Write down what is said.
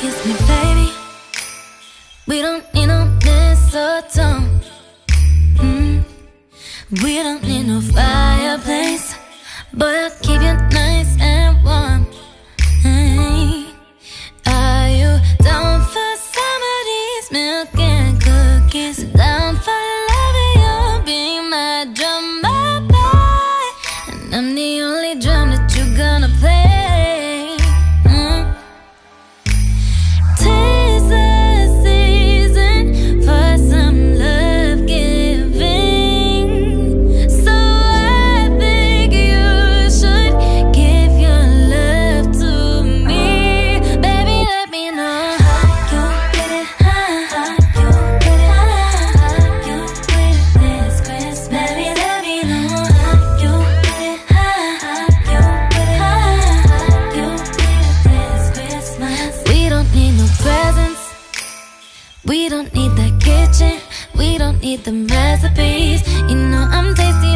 kiss me, baby. We don't need no mistletoe. Mm. We don't need no fireplace, but I'll keep you nice and warm. Hey. Are you down for some of these milk and cookies? Down for We don't need the kitchen, we don't need the masterpiece. You know I'm tasty.